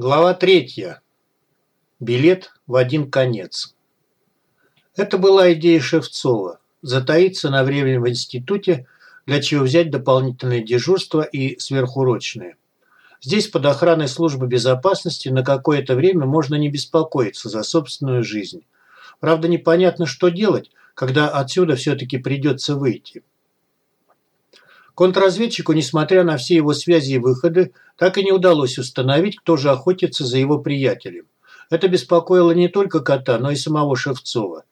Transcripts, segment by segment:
Глава третья. Билет в один конец. Это была идея Шевцова – затаиться на время в институте, для чего взять дополнительное дежурство и сверхурочные. Здесь под охраной службы безопасности на какое-то время можно не беспокоиться за собственную жизнь. Правда, непонятно, что делать, когда отсюда все-таки придется выйти. Контрразведчику, несмотря на все его связи и выходы, так и не удалось установить, кто же охотится за его приятелем. Это беспокоило не только кота, но и самого Шевцова.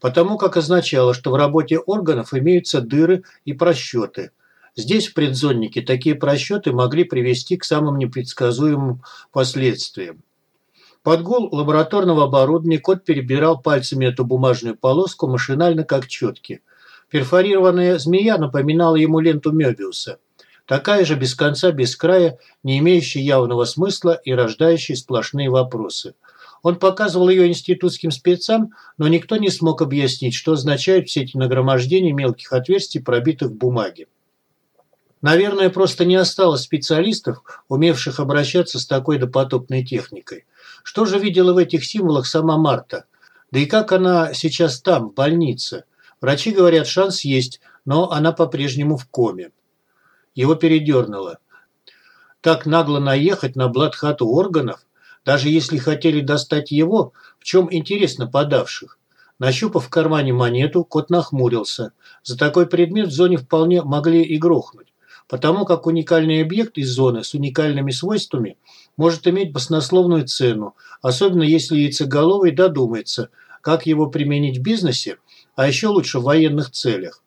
Потому как означало, что в работе органов имеются дыры и просчеты. Здесь, в предзоннике, такие просчеты могли привести к самым непредсказуемым последствиям. Под гул лабораторного оборудования кот перебирал пальцами эту бумажную полоску машинально как четки – Перфорированная змея напоминала ему ленту Мёбиуса. Такая же без конца, без края, не имеющая явного смысла и рождающая сплошные вопросы. Он показывал ее институтским спецам, но никто не смог объяснить, что означают все эти нагромождения мелких отверстий, пробитых в бумаге. Наверное, просто не осталось специалистов, умевших обращаться с такой допотопной техникой. Что же видела в этих символах сама Марта? Да и как она сейчас там, в больнице? Врачи говорят, шанс есть, но она по-прежнему в коме. Его передернуло. Так нагло наехать на Бладхату органов, даже если хотели достать его, в чем интерес нападавших? Нащупав в кармане монету, кот нахмурился. За такой предмет в зоне вполне могли и грохнуть. Потому как уникальный объект из зоны с уникальными свойствами может иметь баснословную цену, особенно если яйцеголовый додумается, как его применить в бизнесе а еще лучше в военных целях.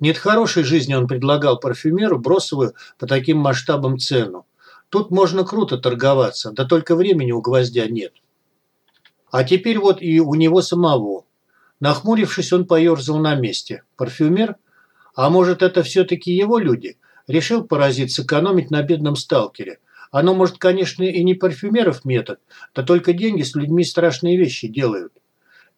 Нет хорошей жизни он предлагал парфюмеру бросовую по таким масштабам цену. Тут можно круто торговаться, да только времени у гвоздя нет. А теперь вот и у него самого. Нахмурившись, он поерзал на месте. Парфюмер? А может, это все-таки его люди? Решил поразить, сэкономить на бедном сталкере. Оно, может, конечно, и не парфюмеров метод, да только деньги с людьми страшные вещи делают.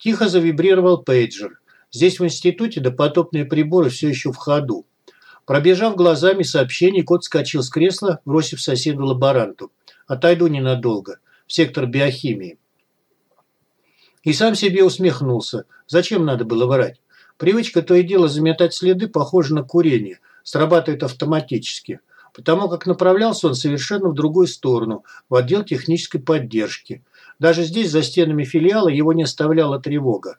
Тихо завибрировал пейджер. Здесь в институте допотопные приборы все еще в ходу. Пробежав глазами сообщение, кот скачал с кресла, бросив соседу лаборанту. «Отойду ненадолго. В сектор биохимии». И сам себе усмехнулся. Зачем надо было врать? Привычка то и дело заметать следы похожа на курение. Срабатывает автоматически. Потому как направлялся он совершенно в другую сторону, в отдел технической поддержки. Даже здесь, за стенами филиала, его не оставляла тревога.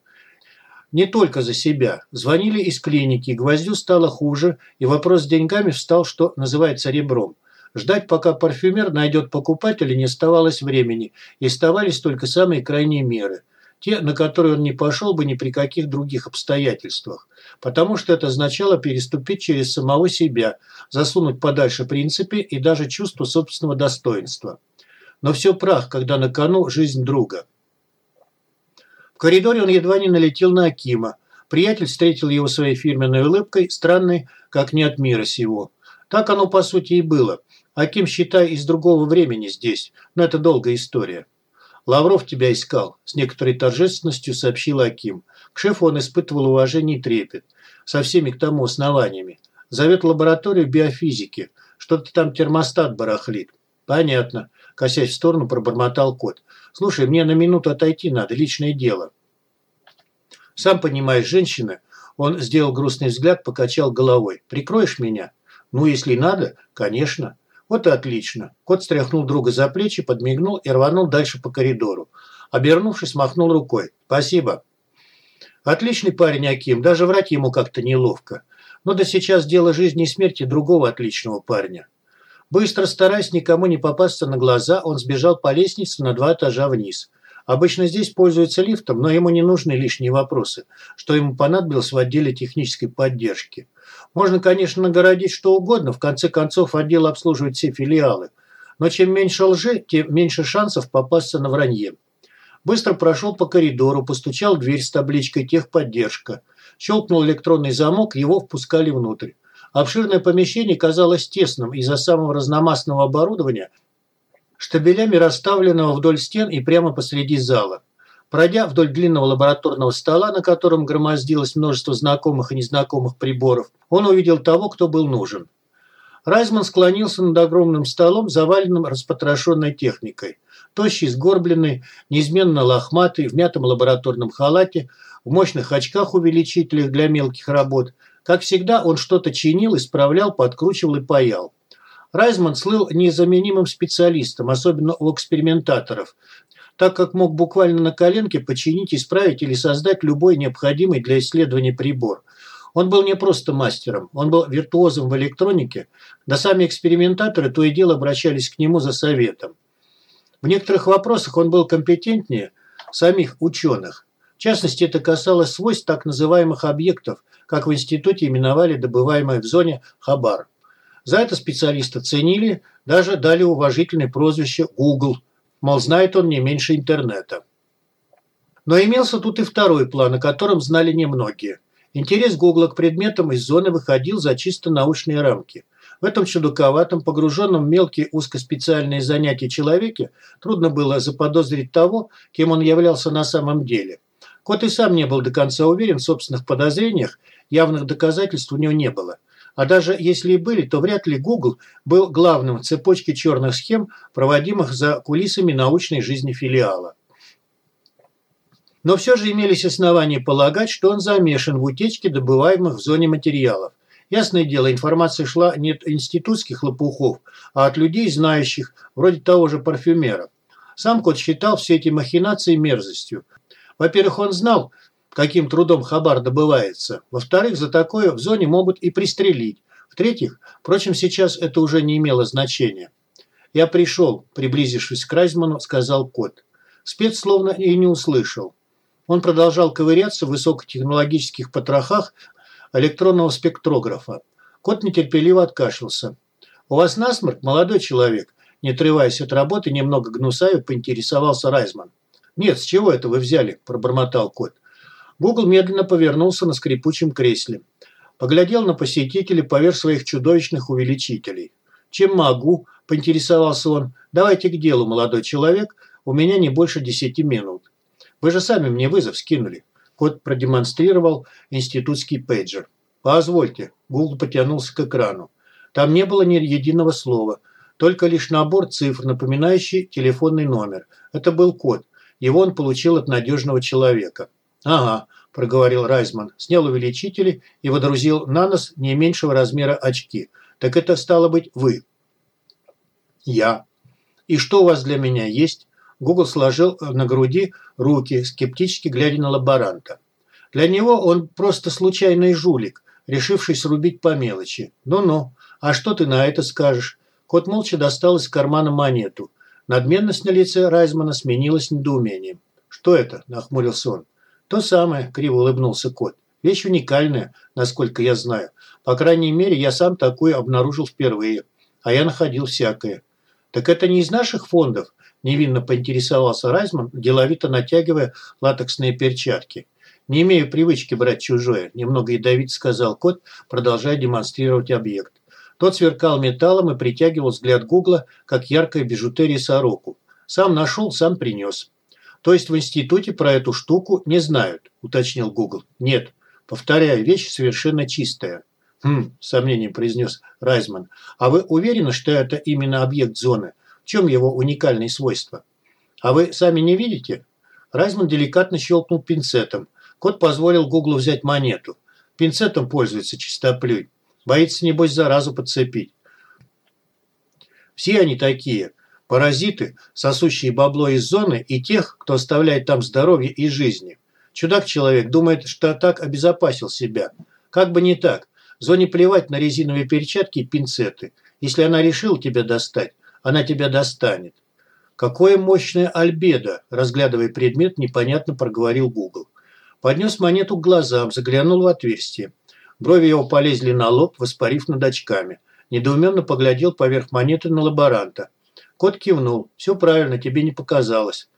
Не только за себя. Звонили из клиники, Гвоздю стало хуже, и вопрос с деньгами встал, что называется, ребром. Ждать, пока парфюмер найдет покупателя, не оставалось времени, и оставались только самые крайние меры. Те, на которые он не пошел бы ни при каких других обстоятельствах. Потому что это означало переступить через самого себя, засунуть подальше принципы и даже чувство собственного достоинства но все прах, когда на кону жизнь друга. В коридоре он едва не налетел на Акима. Приятель встретил его своей фирменной улыбкой, странной, как не от мира сего. Так оно, по сути, и было. Аким, считай, из другого времени здесь, но это долгая история. «Лавров тебя искал», – с некоторой торжественностью сообщил Аким. К шефу он испытывал уважение и трепет. Со всеми к тому основаниями. Зовет лабораторию биофизики. Что-то там термостат барахлит. Понятно косясь в сторону, пробормотал кот. «Слушай, мне на минуту отойти надо, личное дело». «Сам понимаешь, женщина...» Он сделал грустный взгляд, покачал головой. «Прикроешь меня?» «Ну, если надо, конечно». «Вот и отлично». Кот стряхнул друга за плечи, подмигнул и рванул дальше по коридору. Обернувшись, махнул рукой. «Спасибо». «Отличный парень Аким, даже врать ему как-то неловко. Но да сейчас дело жизни и смерти другого отличного парня». Быстро стараясь никому не попасться на глаза, он сбежал по лестнице на два этажа вниз. Обычно здесь пользуются лифтом, но ему не нужны лишние вопросы, что ему понадобилось в отделе технической поддержки. Можно, конечно, нагородить что угодно, в конце концов отдел обслуживает все филиалы. Но чем меньше лжи, тем меньше шансов попасться на вранье. Быстро прошел по коридору, постучал в дверь с табличкой «Техподдержка». Щелкнул электронный замок, его впускали внутрь. Обширное помещение казалось тесным из-за самого разномастного оборудования, штабелями расставленного вдоль стен и прямо посреди зала. Пройдя вдоль длинного лабораторного стола, на котором громоздилось множество знакомых и незнакомых приборов, он увидел того, кто был нужен. Райзман склонился над огромным столом, заваленным распотрошенной техникой. Тощий, сгорбленный, неизменно лохматый, в мятом лабораторном халате, в мощных очках-увеличителях для мелких работ. Как всегда, он что-то чинил, исправлял, подкручивал и паял. Райзман слыл незаменимым специалистом, особенно у экспериментаторов, так как мог буквально на коленке починить, исправить или создать любой необходимый для исследования прибор. Он был не просто мастером, он был виртуозом в электронике, да сами экспериментаторы то и дело обращались к нему за советом. В некоторых вопросах он был компетентнее самих ученых. В частности, это касалось свойств так называемых объектов, как в институте именовали добываемые в зоне хабар. За это специалиста ценили, даже дали уважительное прозвище «Google», мол, знает он не меньше интернета. Но имелся тут и второй план, о котором знали немногие. Интерес Гугла к предметам из зоны выходил за чисто научные рамки. В этом чудаковатом, погруженном в мелкие узкоспециальные занятия человеке трудно было заподозрить того, кем он являлся на самом деле. Кот и сам не был до конца уверен в собственных подозрениях, явных доказательств у него не было – а даже если и были, то вряд ли Google был главным в цепочке черных схем, проводимых за кулисами научной жизни филиала. Но все же имелись основания полагать, что он замешан в утечке добываемых в зоне материалов. Ясное дело, информация шла не от институтских лопухов, а от людей, знающих, вроде того же парфюмера. Сам кот считал все эти махинации мерзостью. Во-первых, он знал, каким трудом хабар добывается. Во-вторых, за такое в зоне могут и пристрелить. В-третьих, впрочем, сейчас это уже не имело значения. «Я пришел», – приблизившись к Райзману, сказал кот. Спец словно и не услышал. Он продолжал ковыряться в высокотехнологических потрохах электронного спектрографа. Кот нетерпеливо откашлялся. «У вас насморк, молодой человек?» Не отрываясь от работы, немного гнусавя, поинтересовался Райзман. «Нет, с чего это вы взяли?» – пробормотал кот. Гугл медленно повернулся на скрипучем кресле. Поглядел на посетителей поверх своих чудовищных увеличителей. «Чем могу?» – поинтересовался он. «Давайте к делу, молодой человек. У меня не больше десяти минут». «Вы же сами мне вызов скинули». Кот продемонстрировал институтский пейджер. «Позвольте». Гугл потянулся к экрану. Там не было ни единого слова, только лишь набор цифр, напоминающий телефонный номер. Это был код. Его он получил от надежного человека. «Ага», – проговорил Райзман, снял увеличители и водрузил на нос не меньшего размера очки. «Так это стало быть вы». «Я». «И что у вас для меня есть?» Гугл сложил на груди руки, скептически глядя на лаборанта. Для него он просто случайный жулик, решивший срубить по мелочи. «Ну-ну, а что ты на это скажешь?» Кот молча достал из кармана монету. Надменность на лице Райзмана сменилась недоумением. «Что это?» – нахмурился он. «То самое», – криво улыбнулся кот. «Вещь уникальная, насколько я знаю. По крайней мере, я сам такую обнаружил впервые. А я находил всякое». «Так это не из наших фондов?» – невинно поинтересовался Райзман, деловито натягивая латексные перчатки. «Не имею привычки брать чужое», – немного ядовито сказал кот, продолжая демонстрировать объект. Тот сверкал металлом и притягивал взгляд Гугла, как яркая бижутерия сороку. Сам нашел, сам принес. То есть в институте про эту штуку не знают, уточнил Гугл. Нет. Повторяю, вещь совершенно чистая. Хм, с сомнением произнес Райзман. А вы уверены, что это именно объект зоны? В чем его уникальные свойства? А вы сами не видите? Райзман деликатно щелкнул пинцетом. Кот позволил Гуглу взять монету. Пинцетом пользуется чистоплюй. Боится, небось, заразу подцепить. Все они такие. Паразиты, сосущие бабло из зоны, и тех, кто оставляет там здоровье и жизни. Чудак-человек думает, что так обезопасил себя. Как бы не так. Зоне плевать на резиновые перчатки и пинцеты. Если она решила тебя достать, она тебя достанет. Какое мощное альбедо, разглядывая предмет, непонятно проговорил Гугл. Поднес монету к глазам, заглянул в отверстие. Брови его полезли на лоб, воспарив над очками. Недоуменно поглядел поверх монеты на лаборанта. Кот кивнул. «Все правильно, тебе не показалось».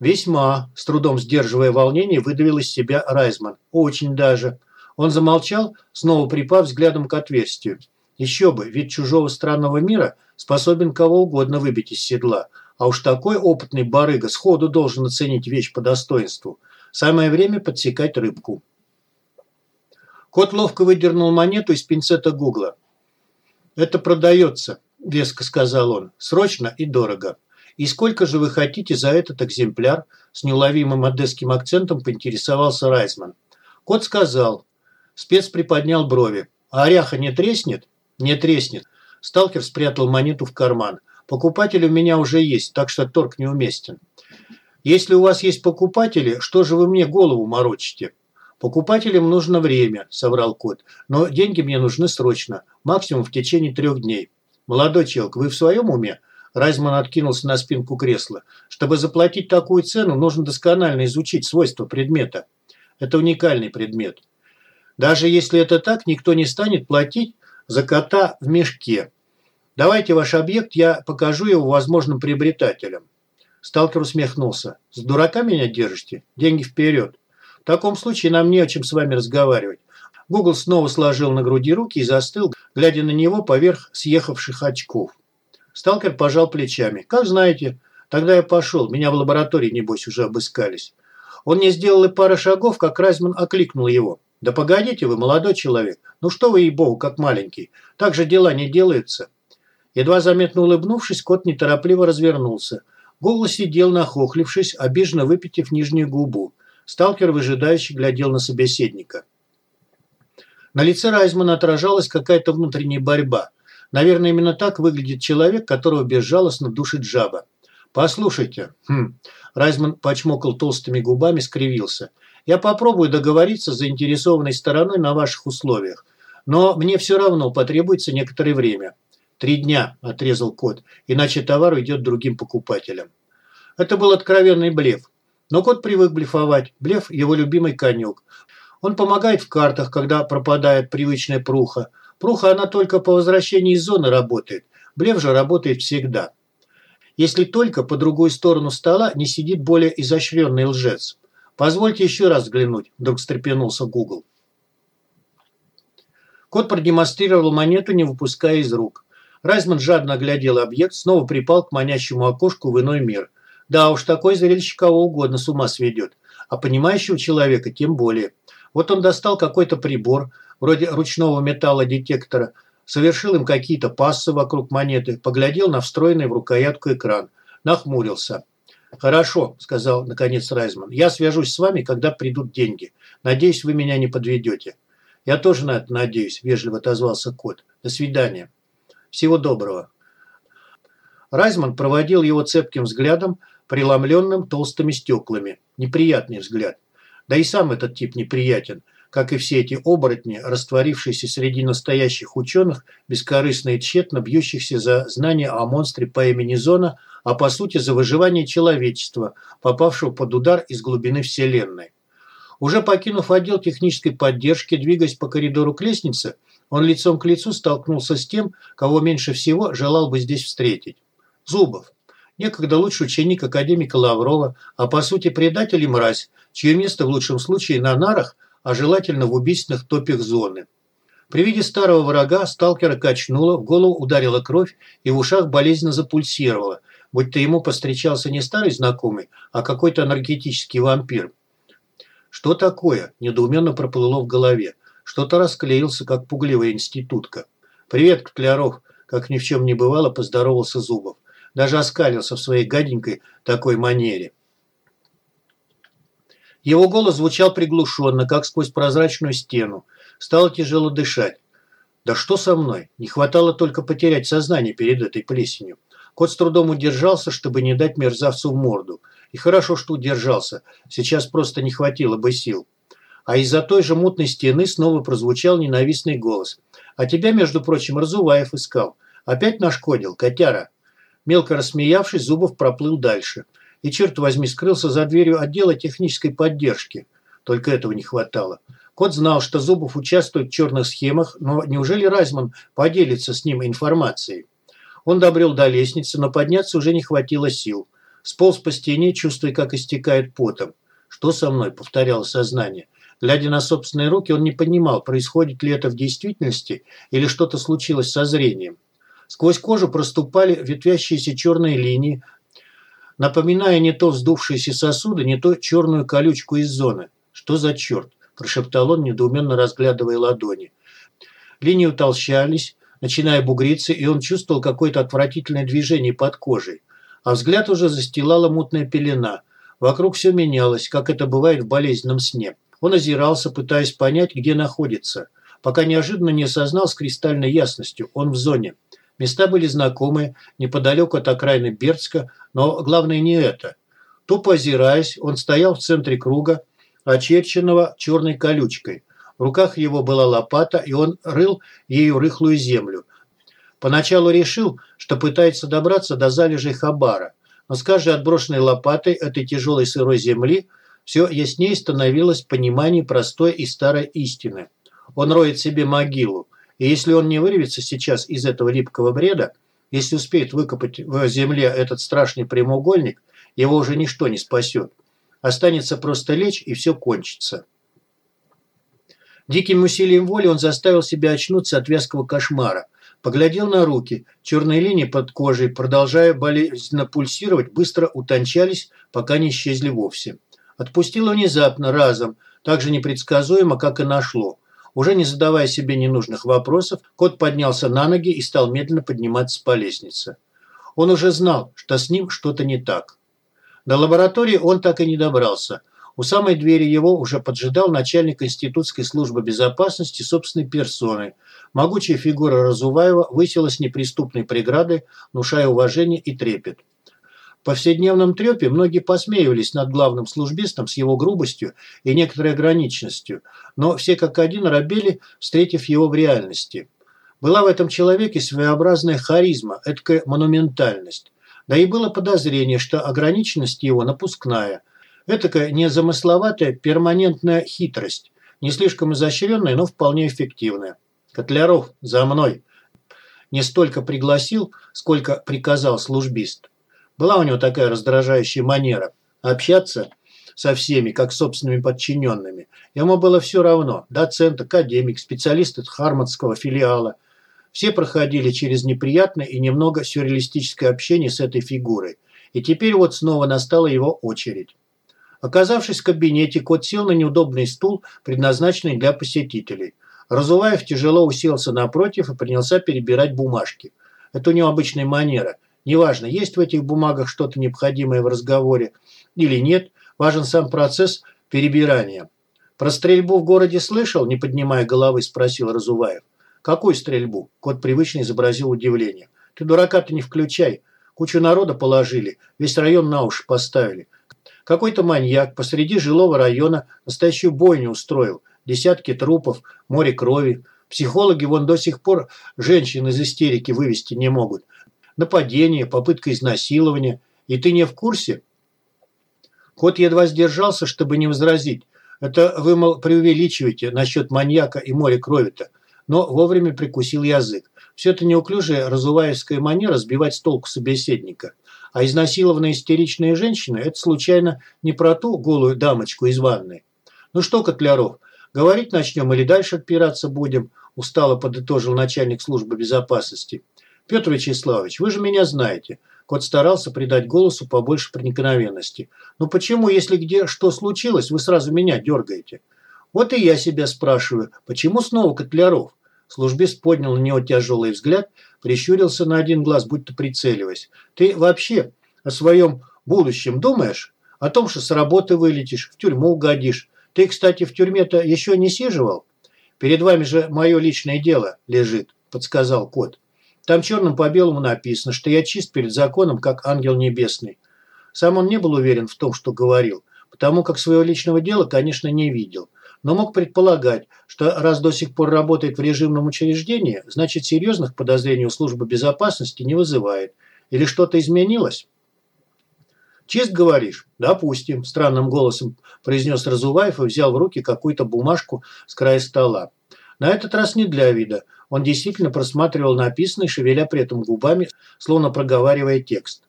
«Весьма», – с трудом сдерживая волнение, выдавил из себя Райзман. «Очень даже». Он замолчал, снова припав взглядом к отверстию. Еще бы, ведь чужого странного мира способен кого угодно выбить из седла. А уж такой опытный барыга сходу должен оценить вещь по достоинству. Самое время подсекать рыбку. Кот ловко выдернул монету из пинцета Гугла. «Это продается», – веско сказал он. «Срочно и дорого». «И сколько же вы хотите за этот экземпляр?» С неуловимым одесским акцентом поинтересовался Райсман. Кот сказал. Спец приподнял брови. «А оряха не треснет?» «Не треснет». Сталкер спрятал монету в карман. «Покупатель у меня уже есть, так что торг неуместен». «Если у вас есть покупатели, что же вы мне голову морочите?» «Покупателям нужно время», – соврал кот. «Но деньги мне нужны срочно, максимум в течение трех дней». «Молодой челк, вы в своем уме?» Райзман откинулся на спинку кресла. «Чтобы заплатить такую цену, нужно досконально изучить свойства предмета. Это уникальный предмет. Даже если это так, никто не станет платить за кота в мешке. Давайте ваш объект, я покажу его возможным приобретателям». Сталкер усмехнулся. «С дурака меня держите? Деньги вперед!» В таком случае нам не о чем с вами разговаривать. Гугл снова сложил на груди руки и застыл, глядя на него поверх съехавших очков. Сталкер пожал плечами. «Как знаете. Тогда я пошел. Меня в лаборатории, небось, уже обыскались». Он не сделал и пары шагов, как Райзман окликнул его. «Да погодите вы, молодой человек. Ну что вы, ей-богу, как маленький. Так же дела не делаются». Едва заметно улыбнувшись, кот неторопливо развернулся. Гугл сидел, нахохлившись, обиженно выпитив нижнюю губу. Сталкер выжидающе глядел на собеседника. На лице Райзмана отражалась какая-то внутренняя борьба. Наверное, именно так выглядит человек, которого безжалостно душит жаба. «Послушайте». Хм. Райзман почмокал толстыми губами, скривился. «Я попробую договориться с заинтересованной стороной на ваших условиях. Но мне все равно потребуется некоторое время». «Три дня», – отрезал кот, – «иначе товар уйдет другим покупателям». Это был откровенный блеф. Но кот привык блефовать. Блеф – его любимый конек. Он помогает в картах, когда пропадает привычная пруха. Пруха она только по возвращении из зоны работает. Блеф же работает всегда. Если только по другую сторону стола не сидит более изощренный лжец. Позвольте еще раз взглянуть, вдруг встрепенулся Гугл. Кот продемонстрировал монету, не выпуская из рук. Райзман жадно оглядел объект, снова припал к манящему окошку в иной мир. Да уж, такой зрелище кого угодно с ума сведет. А понимающего человека тем более. Вот он достал какой-то прибор, вроде ручного металлодетектора, совершил им какие-то пассы вокруг монеты, поглядел на встроенный в рукоятку экран, нахмурился. «Хорошо», – сказал наконец Райзман. «Я свяжусь с вами, когда придут деньги. Надеюсь, вы меня не подведете». «Я тоже на это надеюсь», – вежливо отозвался кот. «До свидания». «Всего доброго». Райзман проводил его цепким взглядом, преломленным толстыми стеклами. Неприятный взгляд. Да и сам этот тип неприятен, как и все эти оборотни, растворившиеся среди настоящих ученых, бескорыстно и тщетно бьющихся за знания о монстре по имени Зона, а по сути за выживание человечества, попавшего под удар из глубины Вселенной. Уже покинув отдел технической поддержки, двигаясь по коридору к лестнице, он лицом к лицу столкнулся с тем, кого меньше всего желал бы здесь встретить. Зубов некогда лучший ученик академика Лаврова, а по сути предатель и мразь, чье место в лучшем случае на нарах, а желательно в убийственных топях зоны. При виде старого врага сталкера качнуло, в голову ударила кровь и в ушах болезненно запульсировало, будь-то ему постречался не старый знакомый, а какой-то энергетический вампир. Что такое? Недоуменно проплыло в голове. Что-то расклеился, как пугливая институтка. «Привет, Котляров!» Как ни в чем не бывало, поздоровался Зубов даже оскалился в своей гаденькой такой манере. Его голос звучал приглушенно, как сквозь прозрачную стену. Стало тяжело дышать. Да что со мной? Не хватало только потерять сознание перед этой плесенью. Кот с трудом удержался, чтобы не дать мерзавцу в морду. И хорошо, что удержался. Сейчас просто не хватило бы сил. А из-за той же мутной стены снова прозвучал ненавистный голос. «А тебя, между прочим, Разуваев искал. Опять нашкодил, котяра?» Мелко рассмеявшись, Зубов проплыл дальше. И, черт возьми, скрылся за дверью отдела технической поддержки. Только этого не хватало. Кот знал, что Зубов участвует в черных схемах, но неужели Райзман поделится с ним информацией? Он добрел до лестницы, но подняться уже не хватило сил. Сполз по стене, чувствуя, как истекает потом. «Что со мной?» – повторяло сознание. Глядя на собственные руки, он не понимал, происходит ли это в действительности или что-то случилось со зрением. Сквозь кожу проступали ветвящиеся черные линии, напоминая не то вздувшиеся сосуды, не то черную колючку из зоны. «Что за черт?» – прошептал он, недоуменно разглядывая ладони. Линии утолщались, начиная бугриться, и он чувствовал какое-то отвратительное движение под кожей. А взгляд уже застилала мутная пелена. Вокруг все менялось, как это бывает в болезненном сне. Он озирался, пытаясь понять, где находится. Пока неожиданно не осознал с кристальной ясностью. Он в зоне. Места были знакомые, неподалеку от окраины Бердска, но главное не это. Тупо озираясь, он стоял в центре круга, очерченного черной колючкой. В руках его была лопата, и он рыл ею рыхлую землю. Поначалу решил, что пытается добраться до залежей Хабара, но с каждой отброшенной лопатой этой тяжелой сырой земли все яснее становилось понимание простой и старой истины. Он роет себе могилу, и если он не вырвется сейчас из этого липкого бреда, если успеет выкопать в земле этот страшный прямоугольник, его уже ничто не спасет. Останется просто лечь, и все кончится. Диким усилием воли он заставил себя очнуться от вязкого кошмара. Поглядел на руки. Черные линии под кожей, продолжая болезненно пульсировать, быстро утончались, пока не исчезли вовсе. Отпустило внезапно, разом, так же непредсказуемо, как и нашло. Уже не задавая себе ненужных вопросов, кот поднялся на ноги и стал медленно подниматься по лестнице. Он уже знал, что с ним что-то не так. До лаборатории он так и не добрался. У самой двери его уже поджидал начальник Институтской службы безопасности собственной персоной. Могучая фигура Разуваева высилась неприступной преградой, внушая уважение и трепет. Повседневном трепе многие посмеивались над главным службистом с его грубостью и некоторой ограниченностью, но все как один робели, встретив его в реальности. Была в этом человеке своеобразная харизма, эдакая монументальность. Да и было подозрение, что ограниченность его напускная. Этакая незамысловатая перманентная хитрость, не слишком изощренная, но вполне эффективная. «Котляров, за мной!» Не столько пригласил, сколько приказал службист. Была у него такая раздражающая манера – общаться со всеми, как собственными подчиненными. Ему было все равно – доцент, академик, специалист от Харматского филиала. Все проходили через неприятное и немного сюрреалистическое общение с этой фигурой. И теперь вот снова настала его очередь. Оказавшись в кабинете, кот сел на неудобный стул, предназначенный для посетителей. Разуваев тяжело уселся напротив и принялся перебирать бумажки. Это у него обычная манера. Неважно, есть в этих бумагах что-то необходимое в разговоре или нет, важен сам процесс перебирания. «Про стрельбу в городе слышал?» – не поднимая головы, спросил Разуваев. «Какую стрельбу?» – кот привычно изобразил удивление. «Ты дурака-то не включай. Кучу народа положили, весь район на уши поставили. Какой-то маньяк посреди жилого района настоящую бойню устроил. Десятки трупов, море крови. Психологи вон до сих пор женщин из истерики вывести не могут нападение, попытка изнасилования. И ты не в курсе?» Кот едва сдержался, чтобы не возразить. «Это вы, мол, преувеличиваете насчет маньяка и моря крови-то». Но вовремя прикусил язык. Все это неуклюжая разуваевская манера сбивать с толку собеседника. А изнасилованная истеричная женщина – это случайно не про ту голую дамочку из ванной. «Ну что, Котляров, говорить начнем или дальше отпираться будем?» – устало подытожил начальник службы безопасности. «Петр Вячеславович, вы же меня знаете». Кот старался придать голосу побольше проникновенности. «Ну почему, если где что случилось, вы сразу меня дергаете?» «Вот и я себя спрашиваю, почему снова Котляров?» Службист поднял на него тяжелый взгляд, прищурился на один глаз, будто прицеливаясь. «Ты вообще о своем будущем думаешь? О том, что с работы вылетишь, в тюрьму угодишь? Ты, кстати, в тюрьме-то еще не сиживал? Перед вами же мое личное дело лежит», – подсказал кот. Там черным по белому написано, что я чист перед законом, как ангел небесный. Сам он не был уверен в том, что говорил, потому как своего личного дела, конечно, не видел. Но мог предполагать, что раз до сих пор работает в режимном учреждении, значит серьезных подозрений у службы безопасности не вызывает. Или что-то изменилось? «Чист, говоришь?» «Допустим», – странным голосом произнес Разуваев и взял в руки какую-то бумажку с края стола. На этот раз не для вида. Он действительно просматривал написанное, шевеля при этом губами, словно проговаривая текст.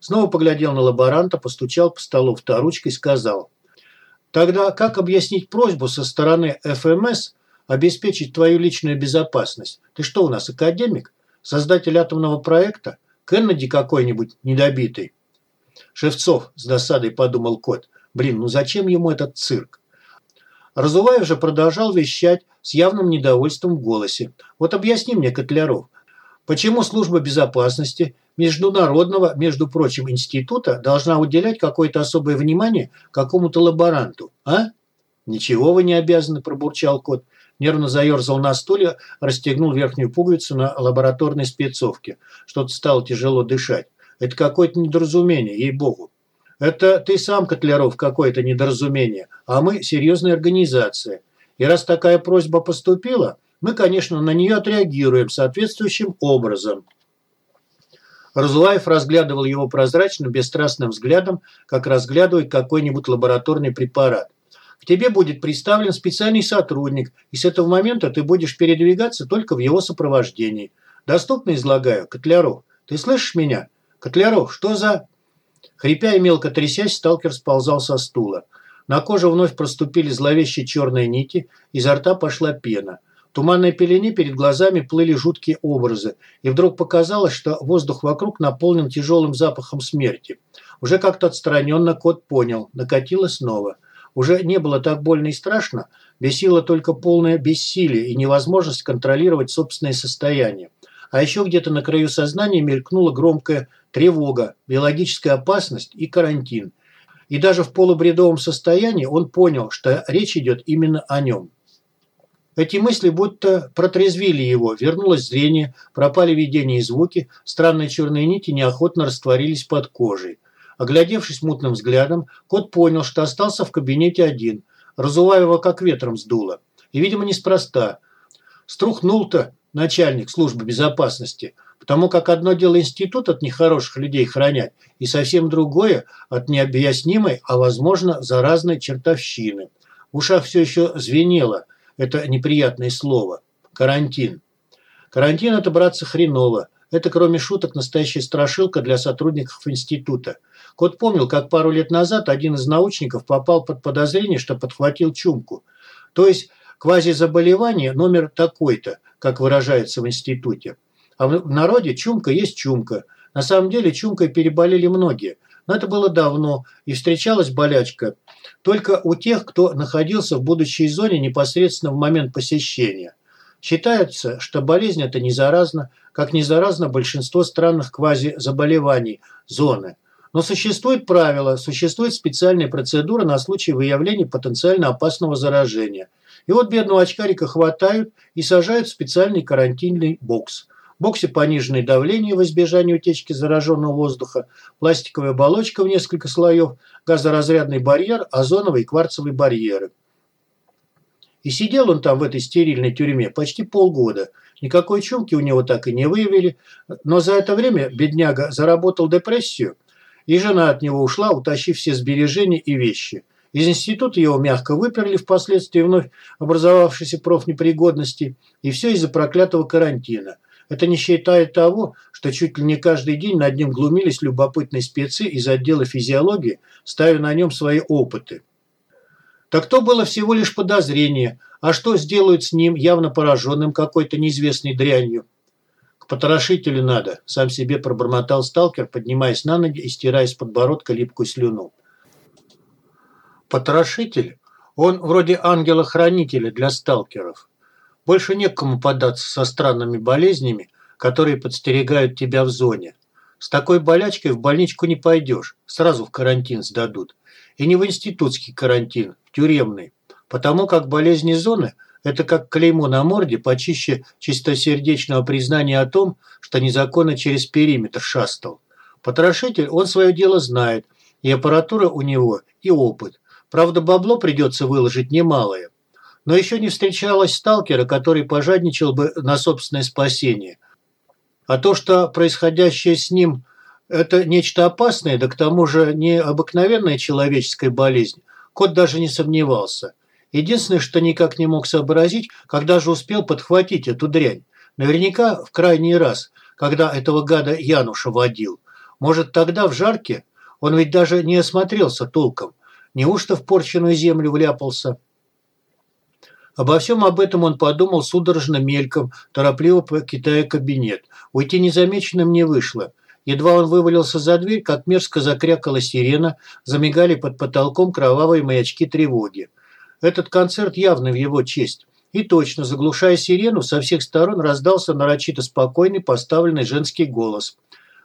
Снова поглядел на лаборанта, постучал по столу вторучкой и сказал. «Тогда как объяснить просьбу со стороны ФМС обеспечить твою личную безопасность? Ты что у нас, академик? Создатель атомного проекта? Кеннеди какой-нибудь недобитый?» «Шевцов», – с досадой подумал кот. «Блин, ну зачем ему этот цирк?» Разуваев же продолжал вещать с явным недовольством в голосе. «Вот объясни мне, Котляров, Почему служба безопасности международного, между прочим, института должна уделять какое-то особое внимание какому-то лаборанту, а? Ничего вы не обязаны, пробурчал кот. Нервно заерзал на стуле, расстегнул верхнюю пуговицу на лабораторной спецовке. Что-то стало тяжело дышать. Это какое-то недоразумение, ей-богу. Это ты сам, Котляров, какое-то недоразумение, а мы серьезная организация. И раз такая просьба поступила, мы, конечно, на нее отреагируем соответствующим образом. Разуваев разглядывал его прозрачным, бесстрастным взглядом, как разглядывает какой-нибудь лабораторный препарат. К тебе будет представлен специальный сотрудник, и с этого момента ты будешь передвигаться только в его сопровождении. Доступно излагаю, Котляров. Ты слышишь меня? Котляров, что за...» Хрипя и мелко трясясь, сталкер сползал со стула. На коже вновь проступили зловещие черные нити, изо рта пошла пена – туманной пелене перед глазами плыли жуткие образы, и вдруг показалось, что воздух вокруг наполнен тяжелым запахом смерти. Уже как-то отстраненно кот понял, накатило снова. Уже не было так больно и страшно, бесило только полное бессилие и невозможность контролировать собственное состояние. А еще где-то на краю сознания мелькнула громкая тревога, биологическая опасность и карантин. И даже в полубредовом состоянии он понял, что речь идет именно о нем. Эти мысли будто протрезвили его, вернулось зрение, пропали видения и звуки, странные черные нити неохотно растворились под кожей. Оглядевшись мутным взглядом, кот понял, что остался в кабинете один. Разуваева как ветром сдуло. И, видимо, неспроста. Струхнул-то начальник службы безопасности, потому как одно дело институт от нехороших людей хранять, и совсем другое от необъяснимой, а, возможно, заразной чертовщины. В ушах все еще звенело – это неприятное слово. Карантин. Карантин – это, братцы, хреново. Это, кроме шуток, настоящая страшилка для сотрудников института. Кот помнил, как пару лет назад один из научников попал под подозрение, что подхватил чумку. То есть квазизаболевание номер такой-то, как выражается в институте. А в народе чумка есть чумка. На самом деле чумкой переболели многие. Но это было давно, и встречалась болячка только у тех, кто находился в будущей зоне непосредственно в момент посещения. Считается, что болезнь эта не заразна, как не заразно большинство странных квазизаболеваний зоны. Но существует правило, существует специальная процедура на случай выявления потенциально опасного заражения. И вот бедного очкарика хватают и сажают в специальный карантинный бокс – боксе пониженное давление в избежание утечки зараженного воздуха, пластиковая оболочка в несколько слоев, газоразрядный барьер, озоновый и кварцевый барьеры. И сидел он там в этой стерильной тюрьме почти полгода. Никакой чумки у него так и не выявили, но за это время бедняга заработал депрессию, и жена от него ушла, утащив все сбережения и вещи. Из института его мягко выперли впоследствии вновь образовавшейся профнепригодности, и все из-за проклятого карантина – это не считая того, что чуть ли не каждый день над ним глумились любопытные спецы из отдела физиологии, ставя на нем свои опыты. Так то было всего лишь подозрение, а что сделают с ним, явно пораженным какой-то неизвестной дрянью? К потрошителю надо, сам себе пробормотал сталкер, поднимаясь на ноги и стирая с подбородка липкую слюну. Потрошитель? Он вроде ангела-хранителя для сталкеров. Больше некому податься со странными болезнями, которые подстерегают тебя в зоне. С такой болячкой в больничку не пойдешь, сразу в карантин сдадут. И не в институтский карантин, в тюремный. Потому как болезни зоны – это как клеймо на морде почище чистосердечного признания о том, что незаконно через периметр шастал. Потрошитель, он свое дело знает, и аппаратура у него, и опыт. Правда, бабло придется выложить немалое но еще не встречалось сталкера, который пожадничал бы на собственное спасение. А то, что происходящее с ним – это нечто опасное, да к тому же не обыкновенная человеческая болезнь, кот даже не сомневался. Единственное, что никак не мог сообразить, когда же успел подхватить эту дрянь. Наверняка в крайний раз, когда этого гада Януша водил. Может, тогда в жарке? Он ведь даже не осмотрелся толком. Неужто в порченную землю вляпался? Обо всем об этом он подумал судорожно мельком, торопливо покидая кабинет. Уйти незамеченным не вышло. Едва он вывалился за дверь, как мерзко закрякала сирена, замигали под потолком кровавые маячки тревоги. Этот концерт явно в его честь. И точно, заглушая сирену, со всех сторон раздался нарочито спокойный поставленный женский голос.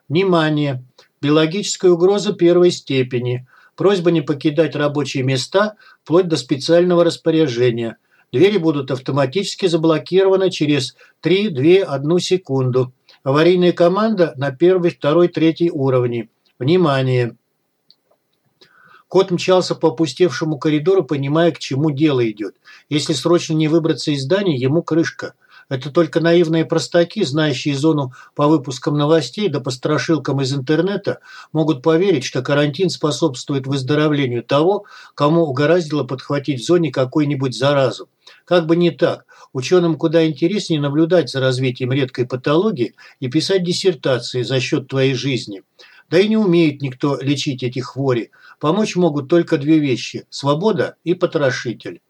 «Внимание! Биологическая угроза первой степени. Просьба не покидать рабочие места вплоть до специального распоряжения. Двери будут автоматически заблокированы через 3, 2, 1 секунду. Аварийная команда на первый, второй, третий уровни. Внимание! Кот мчался по опустевшему коридору, понимая, к чему дело идет. Если срочно не выбраться из здания, ему крышка. Это только наивные простаки, знающие зону по выпускам новостей да по страшилкам из интернета, могут поверить, что карантин способствует выздоровлению того, кому угораздило подхватить в зоне какую-нибудь заразу. Как бы не так. Ученым куда интереснее наблюдать за развитием редкой патологии и писать диссертации за счет твоей жизни. Да и не умеет никто лечить эти хвори. Помочь могут только две вещи – свобода и потрошитель.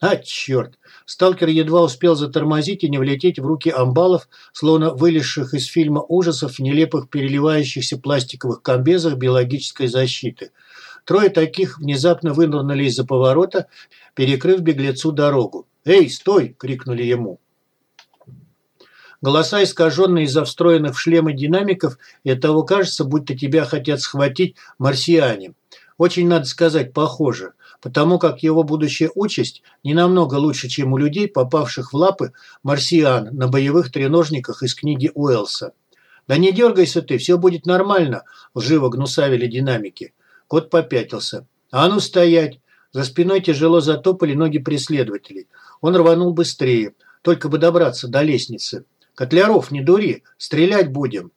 А, черт! Сталкер едва успел затормозить и не влететь в руки амбалов, словно вылезших из фильма ужасов в нелепых переливающихся пластиковых комбезах биологической защиты. Трое таких внезапно вынырнули из-за поворота, перекрыв беглецу дорогу. «Эй, стой!» – крикнули ему. Голоса, искаженные из-за встроенных в шлемы динамиков, и того кажется, будто тебя хотят схватить марсиане. Очень, надо сказать, похоже потому как его будущая участь не намного лучше, чем у людей, попавших в лапы марсиан на боевых треножниках из книги Уэллса. «Да не дергайся ты, все будет нормально», – лживо гнусавили динамики. Кот попятился. «А ну стоять!» За спиной тяжело затопали ноги преследователей. Он рванул быстрее, только бы добраться до лестницы. «Котляров, не дури, стрелять будем!»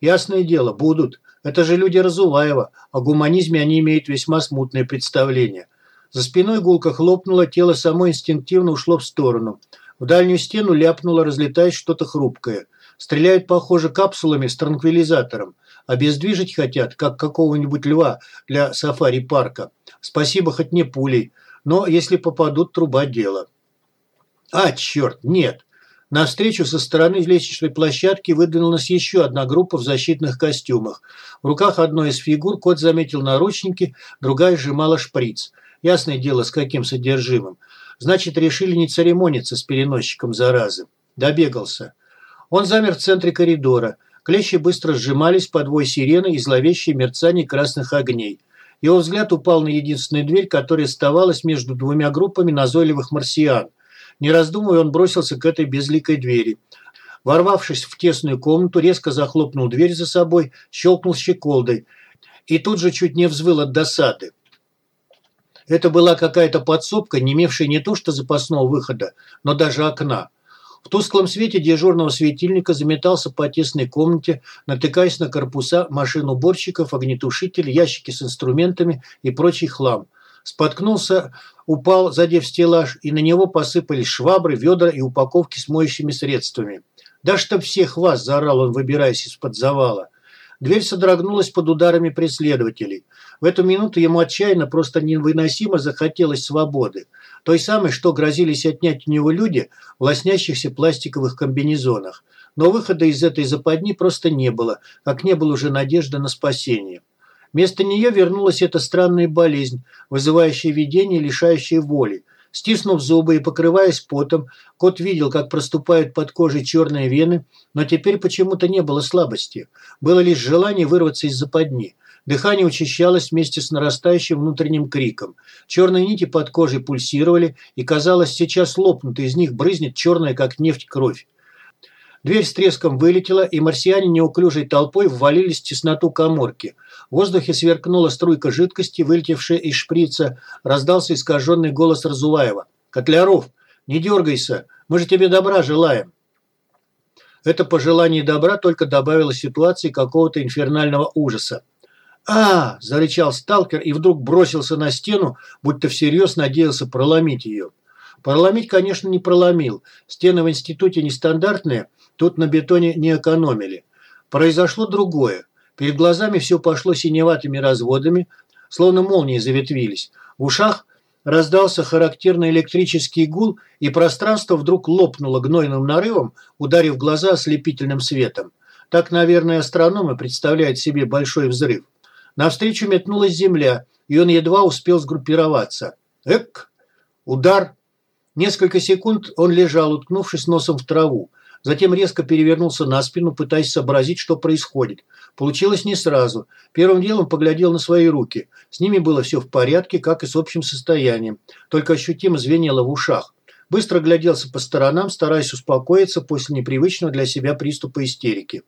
«Ясное дело, будут. Это же люди Разуваева. О гуманизме они имеют весьма смутное представление. За спиной гулко хлопнуло, тело само инстинктивно ушло в сторону. В дальнюю стену ляпнуло, разлетаясь что-то хрупкое. Стреляют, похоже, капсулами с транквилизатором. Обездвижить хотят, как какого-нибудь льва для сафари-парка. Спасибо, хоть не пулей. Но если попадут, труба дело. А, черт, нет. Навстречу со стороны лестничной площадки выдвинулась еще одна группа в защитных костюмах. В руках одной из фигур кот заметил наручники, другая сжимала шприц. Ясное дело, с каким содержимым. Значит, решили не церемониться с переносчиком заразы. Добегался. Он замер в центре коридора. Клещи быстро сжимались под вой сирены и зловещее мерцание красных огней. Его взгляд упал на единственную дверь, которая оставалась между двумя группами назойливых марсиан. Не раздумывая, он бросился к этой безликой двери. Ворвавшись в тесную комнату, резко захлопнул дверь за собой, щелкнул щеколдой и тут же чуть не взвыл от досады. Это была какая-то подсобка, не имевшая не то что запасного выхода, но даже окна. В тусклом свете дежурного светильника заметался по тесной комнате, натыкаясь на корпуса машин уборщиков, огнетушитель, ящики с инструментами и прочий хлам. Споткнулся, упал, задев стеллаж, и на него посыпались швабры, ведра и упаковки с моющими средствами. «Да чтоб всех вас!» – заорал он, выбираясь из-под завала. Дверь содрогнулась под ударами преследователей. В эту минуту ему отчаянно, просто невыносимо захотелось свободы. Той самой, что грозились отнять у него люди в лоснящихся пластиковых комбинезонах. Но выхода из этой западни просто не было, как не было уже надежды на спасение. Вместо нее вернулась эта странная болезнь, вызывающая видение, лишающая воли. Стиснув зубы и покрываясь потом, кот видел, как проступают под кожей черные вены, но теперь почему-то не было слабости. Было лишь желание вырваться из западни. Дыхание учащалось вместе с нарастающим внутренним криком. Черные нити под кожей пульсировали, и казалось, сейчас лопнут, из них брызнет черная, как нефть, кровь. Дверь с треском вылетела, и марсиане неуклюжей толпой ввалились в тесноту коморки. В воздухе сверкнула струйка жидкости, вылетевшая из шприца. Раздался искаженный голос Разуваева. «Котляров, не дергайся, мы же тебе добра желаем». Это пожелание добра только добавило ситуации какого-то инфернального ужаса а зарычал сталкер и вдруг бросился на стену, будто всерьез надеялся проломить ее. Проломить, конечно, не проломил. Стены в институте нестандартные, тут на бетоне не экономили. Произошло другое. Перед глазами все пошло синеватыми разводами, словно молнии заветвились. В ушах раздался характерный электрический гул, и пространство вдруг лопнуло гнойным нарывом, ударив глаза ослепительным светом. Так, наверное, астрономы представляют себе большой взрыв. Навстречу метнулась земля, и он едва успел сгруппироваться. Эк! Удар! Несколько секунд он лежал, уткнувшись носом в траву. Затем резко перевернулся на спину, пытаясь сообразить, что происходит. Получилось не сразу. Первым делом поглядел на свои руки. С ними было все в порядке, как и с общим состоянием. Только ощутимо звенело в ушах. Быстро гляделся по сторонам, стараясь успокоиться после непривычного для себя приступа истерики.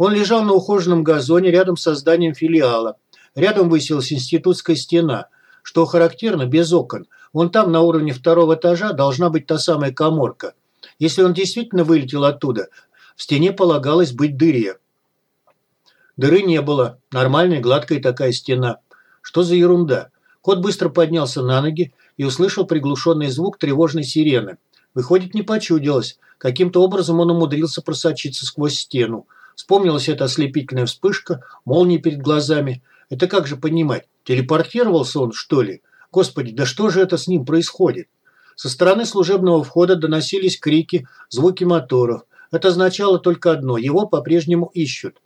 Он лежал на ухоженном газоне рядом с зданием филиала. Рядом высилась институтская стена, что характерно, без окон. Вон там, на уровне второго этажа, должна быть та самая коморка. Если он действительно вылетел оттуда, в стене полагалось быть дыре. Дыры не было. Нормальная гладкая такая стена. Что за ерунда? Кот быстро поднялся на ноги и услышал приглушенный звук тревожной сирены. Выходит, не почудилось. Каким-то образом он умудрился просочиться сквозь стену. Вспомнилась эта ослепительная вспышка, молния перед глазами. Это как же понимать? Телепортировался он, что ли? Господи, да что же это с ним происходит? Со стороны служебного входа доносились крики, звуки моторов. Это означало только одно – его по-прежнему ищут.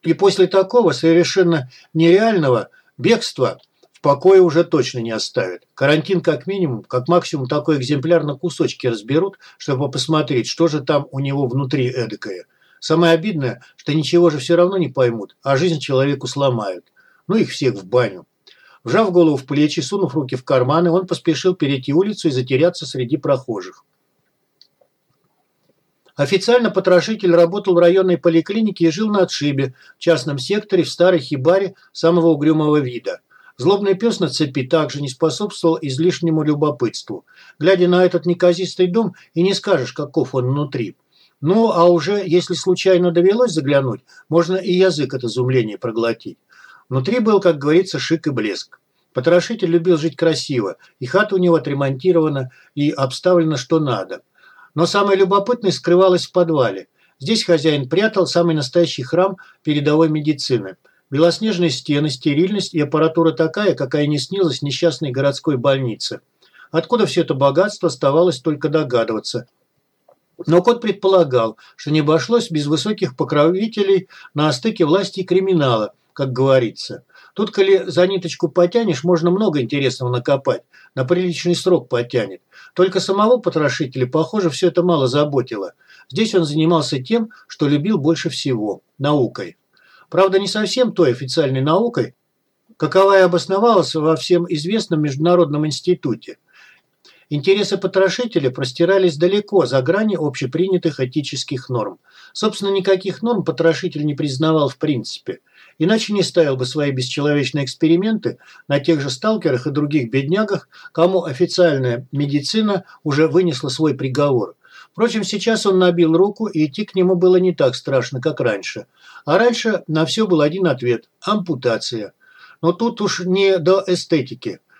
И после такого совершенно нереального бегства в покое уже точно не оставят. Карантин как минимум, как максимум такой экземпляр на кусочки разберут, чтобы посмотреть, что же там у него внутри эдакое. Самое обидное, что ничего же все равно не поймут, а жизнь человеку сломают. Ну их всех в баню. Вжав голову в плечи, сунув руки в карманы, он поспешил перейти улицу и затеряться среди прохожих. Официально потрошитель работал в районной поликлинике и жил на отшибе, в частном секторе, в старой хибаре самого угрюмого вида. Злобный пес на цепи также не способствовал излишнему любопытству. Глядя на этот неказистый дом, и не скажешь, каков он внутри. Ну, а уже, если случайно довелось заглянуть, можно и язык от изумления проглотить. Внутри был, как говорится, шик и блеск. Потрошитель любил жить красиво, и хата у него отремонтирована и обставлена что надо. Но самое любопытное скрывалось в подвале. Здесь хозяин прятал самый настоящий храм передовой медицины. Белоснежные стены, стерильность и аппаратура такая, какая не снилась несчастной городской больнице. Откуда все это богатство, оставалось только догадываться. Но кот предполагал, что не обошлось без высоких покровителей на стыке власти и криминала – как говорится. Тут, коли за ниточку потянешь, можно много интересного накопать. На приличный срок потянет. Только самого потрошителя, похоже, все это мало заботило. Здесь он занимался тем, что любил больше всего – наукой. Правда, не совсем той официальной наукой, каковая обосновалась во всем известном международном институте. Интересы потрошителя простирались далеко за грани общепринятых этических норм. Собственно, никаких норм потрошитель не признавал в принципе – Иначе не ставил бы свои бесчеловечные эксперименты на тех же сталкерах и других беднягах, кому официальная медицина уже вынесла свой приговор. Впрочем, сейчас он набил руку, и идти к нему было не так страшно, как раньше. А раньше на все был один ответ – ампутация. Но тут уж не до эстетики –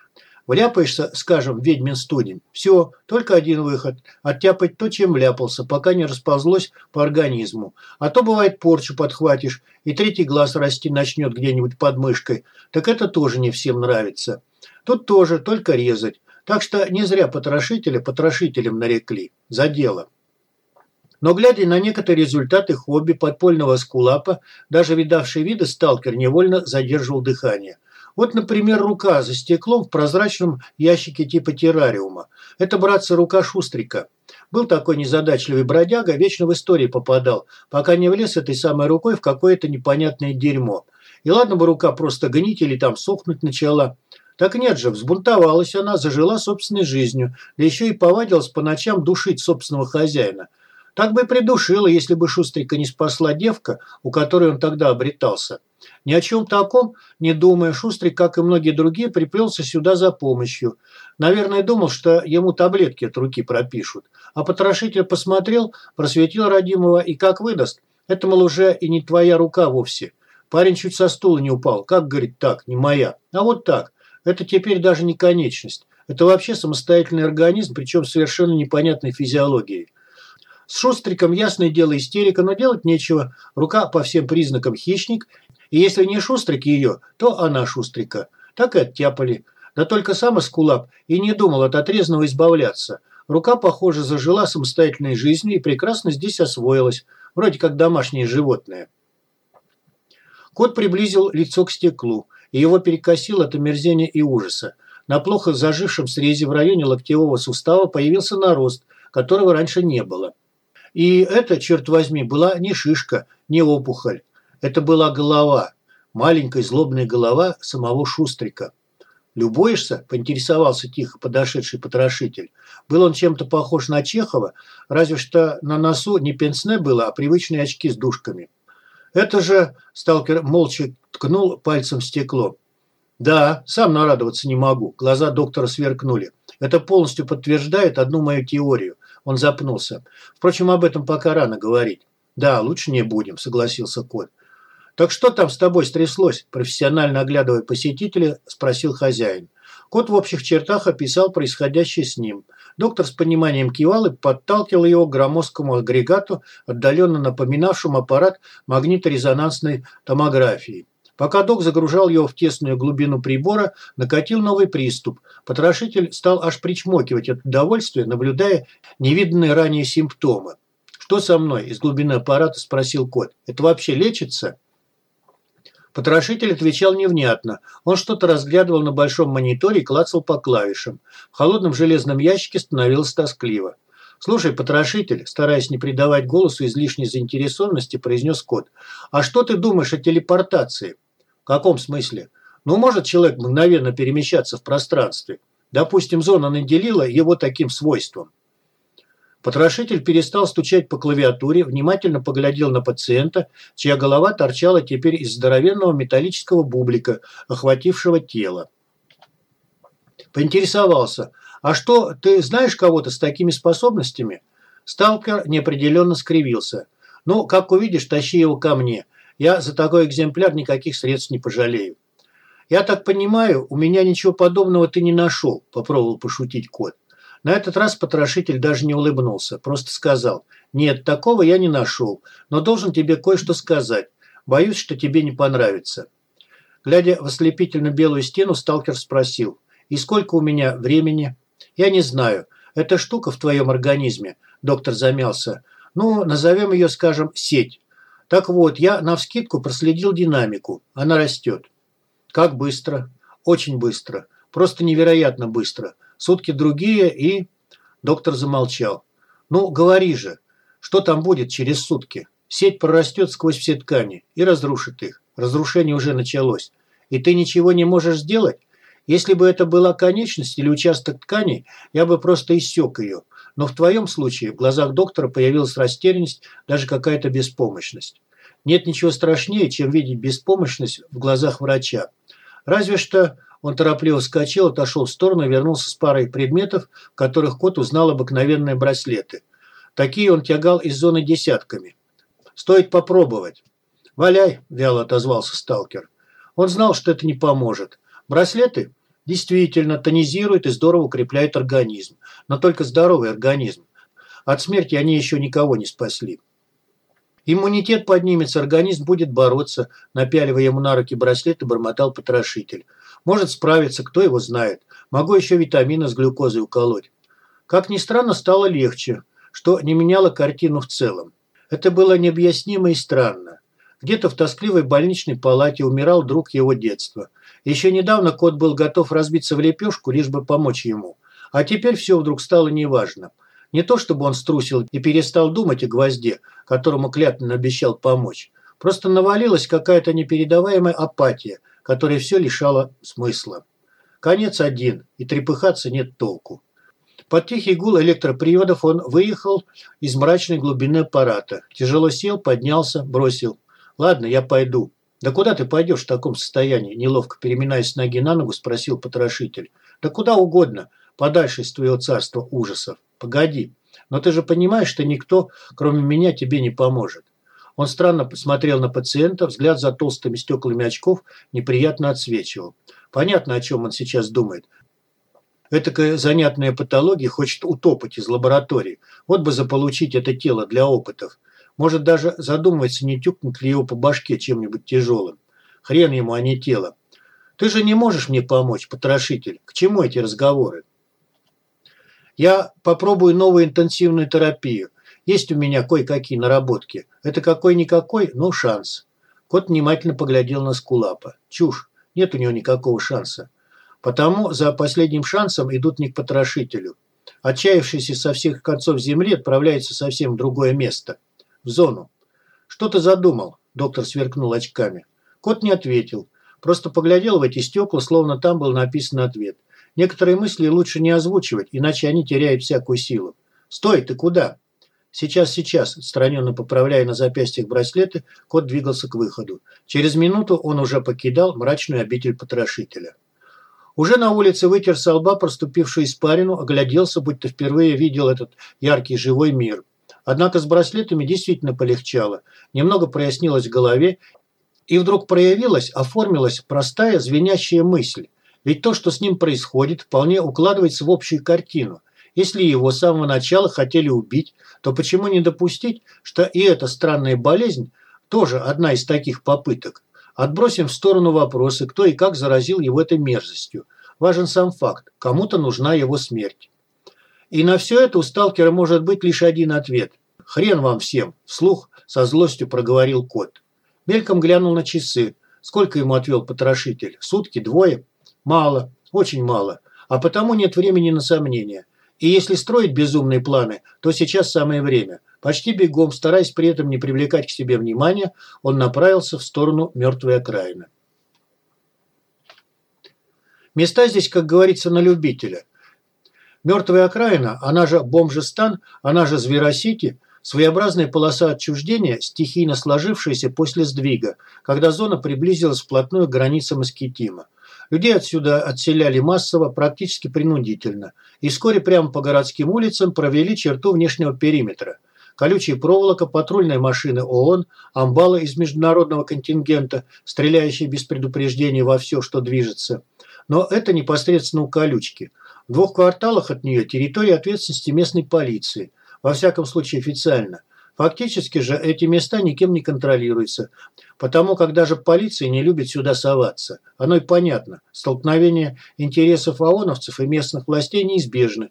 Вляпаешься, скажем, ведьмин студень. Все, только один выход – оттяпать то, чем вляпался, пока не расползлось по организму. А то, бывает, порчу подхватишь, и третий глаз расти начнет где-нибудь под мышкой. Так это тоже не всем нравится. Тут тоже только резать. Так что не зря потрошителя потрошителем нарекли. За дело. Но глядя на некоторые результаты хобби подпольного скулапа, даже видавший виды сталкер невольно задерживал дыхание. Вот, например, рука за стеклом в прозрачном ящике типа террариума. Это, братцы, рука Шустрика. Был такой незадачливый бродяга, вечно в истории попадал, пока не влез этой самой рукой в какое-то непонятное дерьмо. И ладно бы рука просто гнить или там сохнуть начала. Так нет же, взбунтовалась она, зажила собственной жизнью, да еще и повадилась по ночам душить собственного хозяина. Так бы и придушила, если бы Шустрика не спасла девка, у которой он тогда обретался. Ни о чем таком, не думая, Шустрый, как и многие другие, приплелся сюда за помощью. Наверное, думал, что ему таблетки от руки пропишут. А потрошитель посмотрел, просветил родимого и как выдаст. Это, мол, уже и не твоя рука вовсе. Парень чуть со стула не упал. Как, говорит, так, не моя. А вот так. Это теперь даже не конечность. Это вообще самостоятельный организм, причем совершенно непонятной физиологией. С Шустриком, ясное дело, истерика, но делать нечего. Рука по всем признакам хищник, и если не Шустрик ее, то она Шустрика. Так и оттяпали. Да только сам Эскулап и не думал от отрезанного избавляться. Рука, похоже, зажила самостоятельной жизнью и прекрасно здесь освоилась, вроде как домашнее животное. Кот приблизил лицо к стеклу, и его перекосило от омерзения и ужаса. На плохо зажившем срезе в районе локтевого сустава появился нарост, которого раньше не было. И это, черт возьми, была не шишка, не опухоль. Это была голова, маленькая злобная голова самого Шустрика. «Любуешься?» – поинтересовался тихо подошедший потрошитель. Был он чем-то похож на Чехова, разве что на носу не пенсне было, а привычные очки с дужками. «Это же...» – сталкер молча ткнул пальцем в стекло. «Да, сам нарадоваться не могу». Глаза доктора сверкнули. «Это полностью подтверждает одну мою теорию». Он запнулся. «Впрочем, об этом пока рано говорить». «Да, лучше не будем», – согласился кот. «Так что там с тобой стряслось?» – профессионально оглядывая посетителя, спросил хозяин. Кот в общих чертах описал происходящее с ним. Доктор с пониманием кивал и подталкивал его к громоздкому агрегату, отдаленно напоминавшему аппарат магниторезонансной томографии. Пока док загружал его в тесную глубину прибора, накатил новый приступ. Потрошитель стал аж причмокивать от удовольствия, наблюдая невиданные ранее симптомы. «Что со мной?» – из глубины аппарата спросил кот. «Это вообще лечится?» Потрошитель отвечал невнятно. Он что-то разглядывал на большом мониторе и клацал по клавишам. В холодном железном ящике становилось тоскливо. «Слушай, потрошитель», стараясь не придавать голосу излишней заинтересованности, произнес кот. «А что ты думаешь о телепортации?» «В каком смысле?» «Ну, может человек мгновенно перемещаться в пространстве. Допустим, зона наделила его таким свойством». Потрошитель перестал стучать по клавиатуре, внимательно поглядел на пациента, чья голова торчала теперь из здоровенного металлического бублика, охватившего тело. Поинтересовался, а что, ты знаешь кого-то с такими способностями? Сталкер неопределенно скривился. Ну, как увидишь, тащи его ко мне. Я за такой экземпляр никаких средств не пожалею. Я так понимаю, у меня ничего подобного ты не нашел, попробовал пошутить кот. На этот раз потрошитель даже не улыбнулся, просто сказал, «Нет, такого я не нашел, но должен тебе кое-что сказать. Боюсь, что тебе не понравится». Глядя в ослепительно белую стену, сталкер спросил, «И сколько у меня времени?» «Я не знаю. Эта штука в твоем организме», – доктор замялся. «Ну, назовем ее, скажем, сеть. Так вот, я навскидку проследил динамику. Она растет». «Как быстро?» «Очень быстро. Просто невероятно быстро. Сутки другие и...» Доктор замолчал. «Ну, говори же, что там будет через сутки? Сеть прорастет сквозь все ткани и разрушит их. Разрушение уже началось. И ты ничего не можешь сделать? Если бы это была конечность или участок ткани, я бы просто иссек ее. Но в твоем случае в глазах доктора появилась растерянность, даже какая-то беспомощность. Нет ничего страшнее, чем видеть беспомощность в глазах врача. Разве что он торопливо вскочил, отошел в сторону и вернулся с парой предметов, в которых кот узнал обыкновенные браслеты. Такие он тягал из зоны десятками. «Стоит попробовать». «Валяй», – вяло отозвался сталкер. Он знал, что это не поможет. Браслеты действительно тонизируют и здорово укрепляют организм. Но только здоровый организм. От смерти они еще никого не спасли. Иммунитет поднимется, организм будет бороться, напяливая ему на руки браслеты, бормотал потрошитель. Может справиться, кто его знает. Могу еще витамины с глюкозой уколоть. Как ни странно, стало легче, что не меняло картину в целом. Это было необъяснимо и странно. Где-то в тоскливой больничной палате умирал друг его детства. Еще недавно кот был готов разбиться в лепешку, лишь бы помочь ему. А теперь все вдруг стало неважно. Не то, чтобы он струсил и перестал думать о гвозде, которому клятвенно обещал помочь. Просто навалилась какая-то непередаваемая апатия – которое все лишало смысла. Конец один, и трепыхаться нет толку. Под тихий гул электроприводов он выехал из мрачной глубины аппарата. Тяжело сел, поднялся, бросил. «Ладно, я пойду». «Да куда ты пойдешь в таком состоянии?» Неловко переминаясь ноги на ногу, спросил потрошитель. «Да куда угодно, подальше из твоего царства ужасов. Погоди, но ты же понимаешь, что никто, кроме меня, тебе не поможет. Он странно посмотрел на пациента, взгляд за толстыми стеклами очков неприятно отсвечивал. Понятно, о чем он сейчас думает. Этакая занятная патология хочет утопать из лаборатории. Вот бы заполучить это тело для опытов. Может даже задумывается, не тюкнуть ли его по башке чем-нибудь тяжелым. Хрен ему, а не тело. Ты же не можешь мне помочь, потрошитель. К чему эти разговоры? Я попробую новую интенсивную терапию. Есть у меня кое-какие наработки. Это какой-никакой, но шанс. Кот внимательно поглядел на Скулапа. Чушь. Нет у него никакого шанса. Потому за последним шансом идут не к потрошителю. Отчаявшийся со всех концов земли отправляется совсем в другое место. В зону. «Что ты задумал?» – доктор сверкнул очками. Кот не ответил. Просто поглядел в эти стекла, словно там был написан ответ. Некоторые мысли лучше не озвучивать, иначе они теряют всякую силу. «Стой, ты куда?» «Сейчас, сейчас», отстраненно поправляя на запястьях браслеты, кот двигался к выходу. Через минуту он уже покидал мрачную обитель потрошителя. Уже на улице вытер со лба проступившую испарину, огляделся, будто впервые видел этот яркий живой мир. Однако с браслетами действительно полегчало. Немного прояснилось в голове, и вдруг проявилась, оформилась простая звенящая мысль. Ведь то, что с ним происходит, вполне укладывается в общую картину. Если его с самого начала хотели убить, то почему не допустить, что и эта странная болезнь тоже одна из таких попыток? Отбросим в сторону вопросы, кто и как заразил его этой мерзостью. Важен сам факт. Кому-то нужна его смерть. И на все это у сталкера может быть лишь один ответ. «Хрен вам всем!» – вслух со злостью проговорил кот. Мельком глянул на часы. Сколько ему отвел потрошитель? Сутки? Двое? Мало. Очень мало. А потому нет времени на сомнения. И если строить безумные планы, то сейчас самое время. Почти бегом, стараясь при этом не привлекать к себе внимания, он направился в сторону мертвой окраины. Места здесь, как говорится, на любителя. Мертвая окраина, она же бомжестан, она же Зверосити, своеобразная полоса отчуждения, стихийно сложившаяся после сдвига, когда зона приблизилась вплотную к границам Искитима. Людей отсюда отселяли массово, практически принудительно, и вскоре прямо по городским улицам провели черту внешнего периметра. Колючая проволока, патрульные машины ООН, амбалы из международного контингента, стреляющие без предупреждения во все, что движется. Но это непосредственно у колючки – в двух кварталах от нее территория ответственности местной полиции, во всяком случае официально. Фактически же эти места никем не контролируются, потому как даже полиция не любит сюда соваться. Оно и понятно. Столкновение интересов ООНовцев и местных властей неизбежны.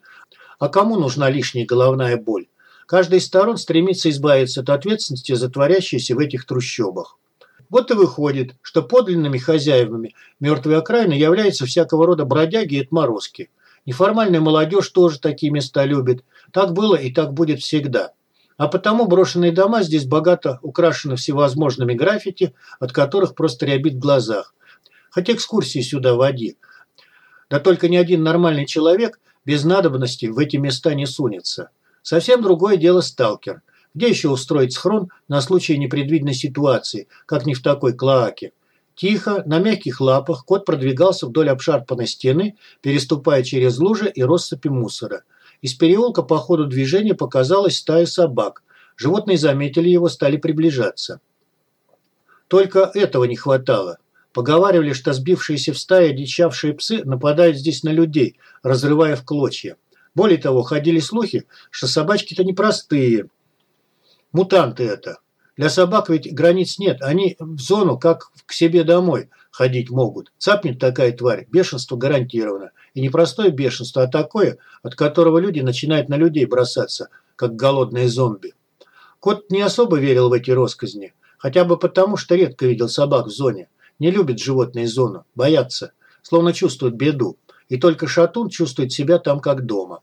А кому нужна лишняя головная боль? Каждая из сторон стремится избавиться от ответственности за творящееся в этих трущобах. Вот и выходит, что подлинными хозяевами мертвой окраины являются всякого рода бродяги и отморозки – Неформальная молодежь тоже такие места любит. Так было и так будет всегда. А потому брошенные дома здесь богато украшены всевозможными граффити, от которых просто рябит в глазах. Хоть экскурсии сюда води. Да только ни один нормальный человек без надобности в эти места не сунется. Совсем другое дело сталкер. Где еще устроить схрон на случай непредвиденной ситуации, как не в такой клоаке? Тихо, на мягких лапах, кот продвигался вдоль обшарпанной стены, переступая через лужи и россыпи мусора. Из переулка по ходу движения показалась стая собак. Животные заметили его, стали приближаться. Только этого не хватало. Поговаривали, что сбившиеся в стае дичавшие псы нападают здесь на людей, разрывая в клочья. Более того, ходили слухи, что собачки-то непростые. Мутанты это. Для собак ведь границ нет, они в зону, как к себе домой, ходить могут. Цапнет такая тварь, бешенство гарантировано. И не простое бешенство, а такое, от которого люди начинают на людей бросаться, как голодные зомби. Кот не особо верил в эти росказни, хотя бы потому, что редко видел собак в зоне. Не любит животные зону, боятся, словно чувствуют беду. И только шатун чувствует себя там как дома.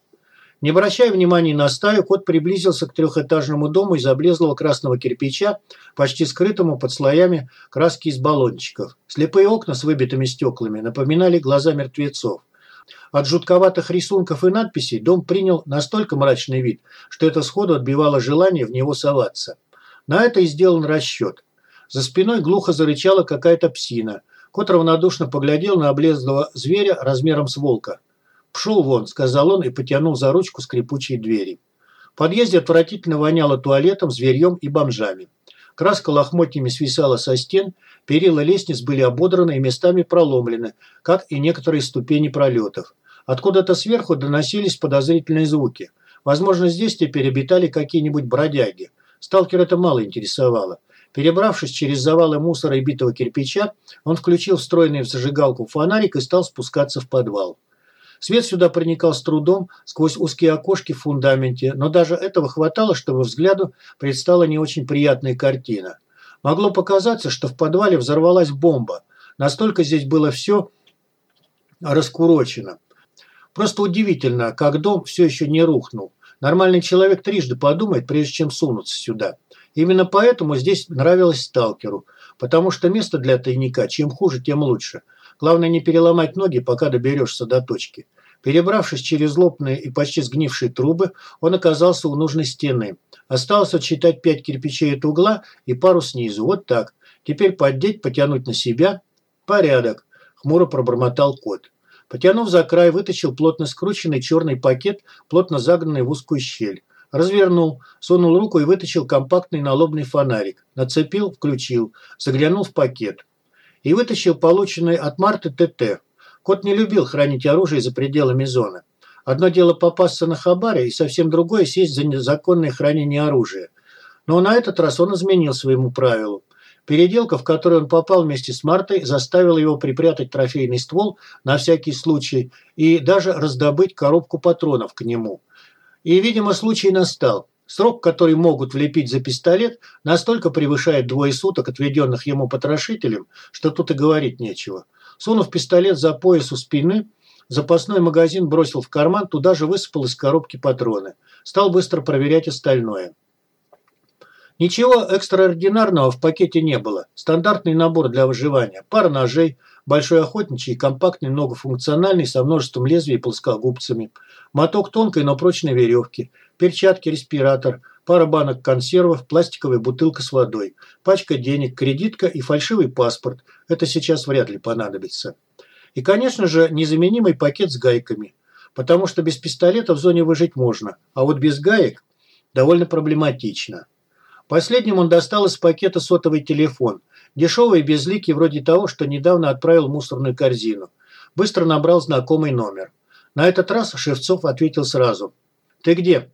Не обращая внимания на стаю, кот приблизился к трехэтажному дому из облезлого красного кирпича, почти скрытому под слоями краски из баллончиков. Слепые окна с выбитыми стеклами напоминали глаза мертвецов. От жутковатых рисунков и надписей дом принял настолько мрачный вид, что это сходу отбивало желание в него соваться. На это и сделан расчет. За спиной глухо зарычала какая-то псина. Кот равнодушно поглядел на облезлого зверя размером с волка. «Пшел вон», – сказал он и потянул за ручку скрипучей двери. В подъезде отвратительно воняло туалетом, зверьем и бомжами. Краска лохмотьями свисала со стен, перила лестниц были ободраны и местами проломлены, как и некоторые ступени пролетов. Откуда-то сверху доносились подозрительные звуки. Возможно, здесь теперь обитали какие-нибудь бродяги. Сталкер это мало интересовало. Перебравшись через завалы мусора и битого кирпича, он включил встроенный в зажигалку фонарик и стал спускаться в подвал. Свет сюда проникал с трудом сквозь узкие окошки в фундаменте, но даже этого хватало, чтобы взгляду предстала не очень приятная картина. Могло показаться, что в подвале взорвалась бомба. Настолько здесь было все раскурочено. Просто удивительно, как дом все еще не рухнул. Нормальный человек трижды подумает, прежде чем сунуться сюда. Именно поэтому здесь нравилось сталкеру, потому что место для тайника чем хуже, тем лучше. Главное не переломать ноги, пока доберешься до точки. Перебравшись через лопные и почти сгнившие трубы, он оказался у нужной стены. Осталось отсчитать пять кирпичей от угла и пару снизу. Вот так. Теперь поддеть, потянуть на себя. Порядок. Хмуро пробормотал кот. Потянув за край, вытащил плотно скрученный черный пакет, плотно загнанный в узкую щель. Развернул, сунул руку и вытащил компактный налобный фонарик. Нацепил, включил, заглянул в пакет. И вытащил полученный от Марты ТТ. Кот не любил хранить оружие за пределами зоны. Одно дело попасться на хабаре, и совсем другое сесть за незаконное хранение оружия. Но на этот раз он изменил своему правилу. Переделка, в которую он попал вместе с Мартой, заставила его припрятать трофейный ствол на всякий случай и даже раздобыть коробку патронов к нему. И, видимо, случай настал. Срок, который могут влепить за пистолет, настолько превышает двое суток, отведенных ему потрошителем, что тут и говорить нечего. Сунув пистолет за пояс у спины, запасной магазин бросил в карман, туда же высыпал из коробки патроны. Стал быстро проверять остальное. Ничего экстраординарного в пакете не было. Стандартный набор для выживания. Пара ножей, большой охотничий компактный многофункциональный со множеством лезвий и плоскогубцами. Моток тонкой, но прочной веревки. Перчатки, респиратор, пара банок консервов, пластиковая бутылка с водой. Пачка денег, кредитка и фальшивый паспорт. Это сейчас вряд ли понадобится. И, конечно же, незаменимый пакет с гайками. Потому что без пистолета в зоне выжить можно, а вот без гаек довольно проблематично. Последним он достал из пакета сотовый телефон. Дешевый и безликий, вроде того, что недавно отправил в мусорную корзину. Быстро набрал знакомый номер. На этот раз Шевцов ответил сразу. «Ты где?»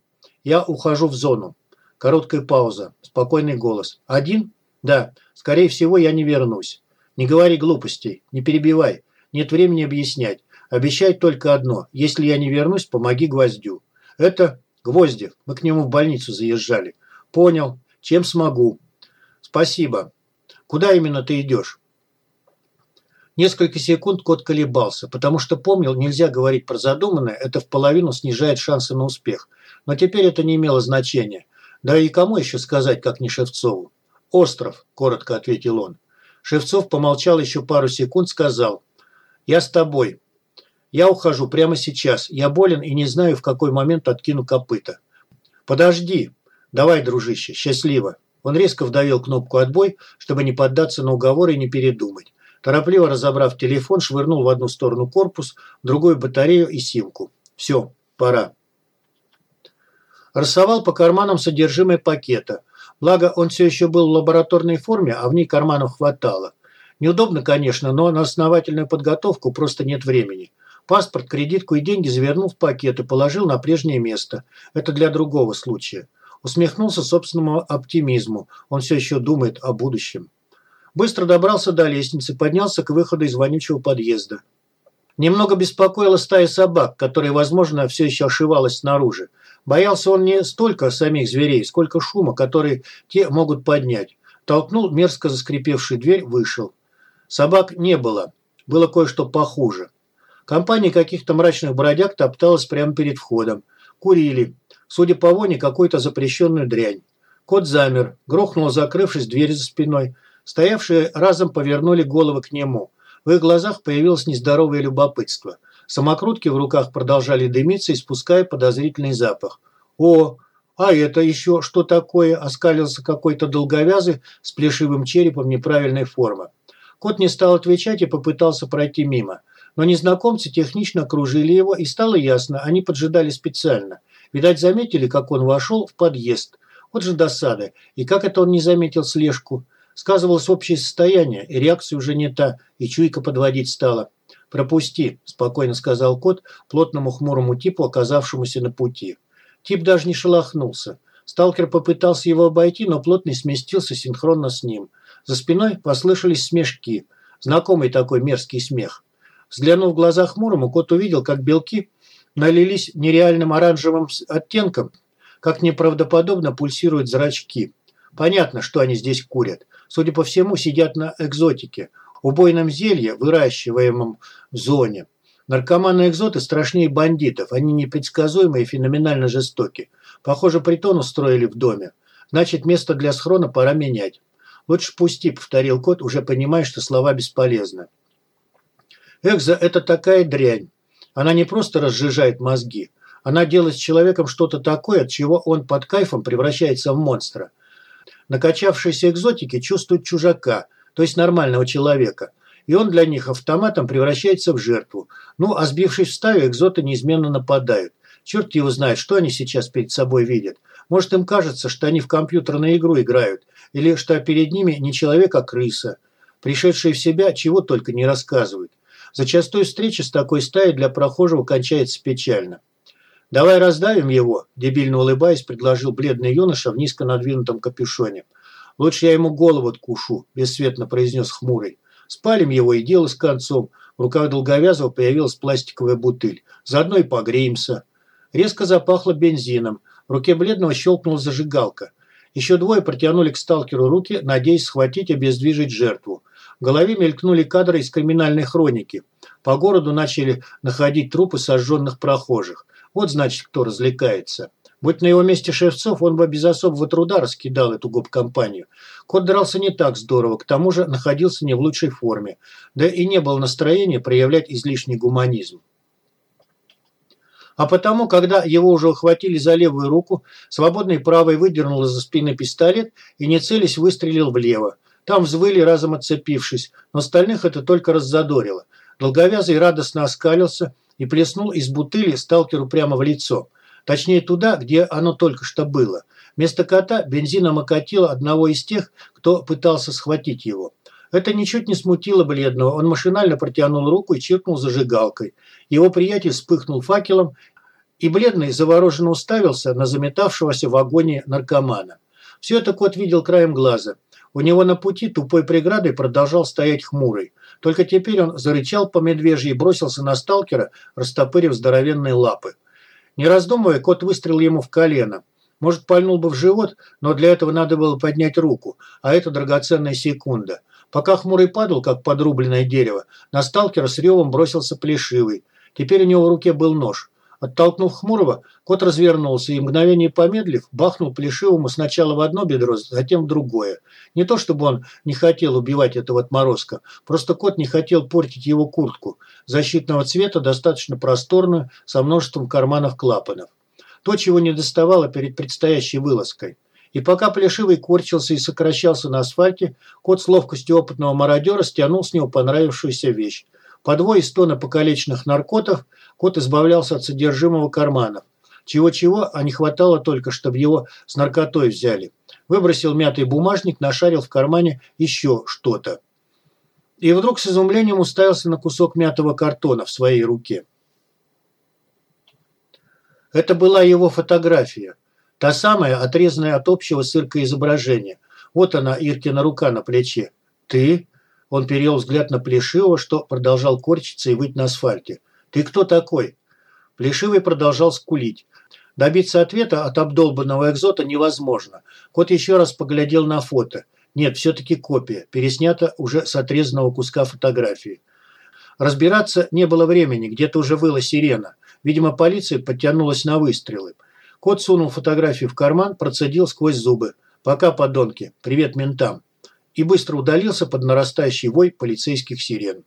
«Я ухожу в зону». Короткая пауза. Спокойный голос. «Один?» «Да. Скорее всего, я не вернусь». «Не говори глупостей. Не перебивай. Нет времени объяснять. Обещай только одно. Если я не вернусь, помоги Гвоздю». «Это Гвоздев. Мы к нему в больницу заезжали». «Понял. Чем смогу. Спасибо. Куда именно ты идешь? Несколько секунд кот колебался, потому что помнил, нельзя говорить про задуманное, это в половину снижает шансы на успех. Но теперь это не имело значения. Да и кому еще сказать, как не Шевцову? «Остров», – коротко ответил он. Шевцов помолчал еще пару секунд, сказал. «Я с тобой. Я ухожу прямо сейчас. Я болен и не знаю, в какой момент откину копыта». «Подожди», «Давай, дружище, счастливо!» Он резко вдавил кнопку «Отбой», чтобы не поддаться на уговоры и не передумать. Торопливо разобрав телефон, швырнул в одну сторону корпус, в другую батарею и симку. «Все, пора». Рассовал по карманам содержимое пакета. Благо, он все еще был в лабораторной форме, а в ней карманов хватало. Неудобно, конечно, но на основательную подготовку просто нет времени. Паспорт, кредитку и деньги завернул в пакет и положил на прежнее место. Это для другого случая. Усмехнулся собственному оптимизму. Он все еще думает о будущем. Быстро добрался до лестницы, поднялся к выходу из вонючего подъезда. Немного беспокоила стая собак, которая, возможно, все еще ошивалась снаружи. Боялся он не столько самих зверей, сколько шума, который те могут поднять. Толкнул мерзко заскрипевшую дверь, вышел. Собак не было. Было кое-что похуже. Компания каких-то мрачных бродяг топталась прямо перед входом. Курили. Судя по воне, какую-то запрещенную дрянь. Кот замер, грохнул, закрывшись дверь за спиной. Стоявшие разом повернули головы к нему. В их глазах появилось нездоровое любопытство. Самокрутки в руках продолжали дымиться, испуская подозрительный запах. «О, а это еще что такое?» – оскалился какой-то долговязый с плешивым черепом неправильной формы. Кот не стал отвечать и попытался пройти мимо. Но незнакомцы технично окружили его, и стало ясно, они поджидали специально. Видать, заметили, как он вошел в подъезд. Вот же досада. И как это он не заметил слежку? Сказывалось общее состояние, и реакция уже не та, и чуйка подводить стала. «Пропусти», – спокойно сказал кот плотному хмурому типу, оказавшемуся на пути. Тип даже не шелохнулся. Сталкер попытался его обойти, но плотный сместился синхронно с ним. За спиной послышались смешки. Знакомый такой мерзкий смех. Взглянув в глаза хмурому, кот увидел, как белки налились нереальным оранжевым оттенком, как неправдоподобно пульсируют зрачки. Понятно, что они здесь курят. Судя по всему, сидят на экзотике, убойном зелье, выращиваемом в зоне. Наркоманы-экзоты страшнее бандитов, они непредсказуемые и феноменально жестоки. Похоже, притон устроили в доме. Значит, место для схрона пора менять. Лучше пусти, повторил кот, уже понимая, что слова бесполезны. Экза – это такая дрянь. Она не просто разжижает мозги. Она делает с человеком что-то такое, от чего он под кайфом превращается в монстра. Накачавшиеся экзотики чувствуют чужака, то есть нормального человека. И он для них автоматом превращается в жертву. Ну, а сбившись в стаю, экзоты неизменно нападают. Черт его знает, что они сейчас перед собой видят. Может, им кажется, что они в компьютерную игру играют, или что перед ними не человек, а крыса. Пришедшие в себя чего только не рассказывают. Зачастую встреча с такой стаей для прохожего кончается печально. «Давай раздавим его», – дебильно улыбаясь, предложил бледный юноша в низко надвинутом капюшоне. «Лучше я ему голову откушу», – бесцветно произнес хмурый. «Спалим его и дело с концом». В руках Долговязова появилась пластиковая бутыль. «Заодно и погреемся». Резко запахло бензином. В руке бледного щелкнула зажигалка. Еще двое протянули к сталкеру руки, надеясь схватить и обездвижить жертву. В голове мелькнули кадры из криминальной хроники. По городу начали находить трупы сожженных прохожих. Вот значит, кто развлекается. Будь на его месте Шевцов, он бы без особого труда раскидал эту гоп-компанию. Кот дрался не так здорово, к тому же находился не в лучшей форме. Да и не было настроения проявлять излишний гуманизм. А потому, когда его уже ухватили за левую руку, свободной правой выдернул из-за спины пистолет и, не целясь, выстрелил влево. Там взвыли, разом отцепившись, но остальных это только раззадорило. Долговязый радостно оскалился и плеснул из бутыли сталкеру прямо в лицо. Точнее, туда, где оно только что было. Вместо кота бензином окатило одного из тех, кто пытался схватить его. Это ничуть не смутило бледного. Он машинально протянул руку и чиркнул зажигалкой. Его приятель вспыхнул факелом, и бледный завороженно уставился на заметавшегося в вагоне наркомана. Все это кот видел краем глаза. У него на пути тупой преградой продолжал стоять хмурый. Только теперь он зарычал по медвежьи и бросился на сталкера, растопырив здоровенные лапы. Не раздумывая, кот выстрелил ему в колено. Может, пальнул бы в живот, но для этого надо было поднять руку, а это драгоценная секунда. Пока хмурый падал, как подрубленное дерево, на сталкера с ревом бросился плешивый. Теперь у него в руке был нож. Оттолкнув Хмурого, кот развернулся и, мгновение помедлив, бахнул Плешивому сначала в одно бедро, затем в другое. Не то чтобы он не хотел убивать этого отморозка, просто кот не хотел портить его куртку, защитного цвета, достаточно просторную, со множеством карманов-клапанов. То, чего не доставало перед предстоящей вылазкой. И пока Плешивый корчился и сокращался на асфальте, кот с ловкостью опытного мародера стянул с него понравившуюся вещь. По двое стона покалеченных наркотов Кот избавлялся от содержимого карманов. Чего-чего, а не хватало только, чтобы его с наркотой взяли. Выбросил мятый бумажник, нашарил в кармане еще что-то. И вдруг с изумлением уставился на кусок мятого картона в своей руке. Это была его фотография. Та самая, отрезанная от общего цирка изображения. Вот она, Иркина рука на плече. «Ты?» Он перевел взгляд на Плешивого, что продолжал корчиться и выть на асфальте. «Ты кто такой?» Плешивый продолжал скулить. Добиться ответа от обдолбанного экзота невозможно. Кот еще раз поглядел на фото. Нет, все-таки копия, переснята уже с отрезанного куска фотографии. Разбираться не было времени, где-то уже выла сирена. Видимо, полиция подтянулась на выстрелы. Кот сунул фотографию в карман, процедил сквозь зубы. «Пока, подонки. Привет ментам». И быстро удалился под нарастающий вой полицейских сирен.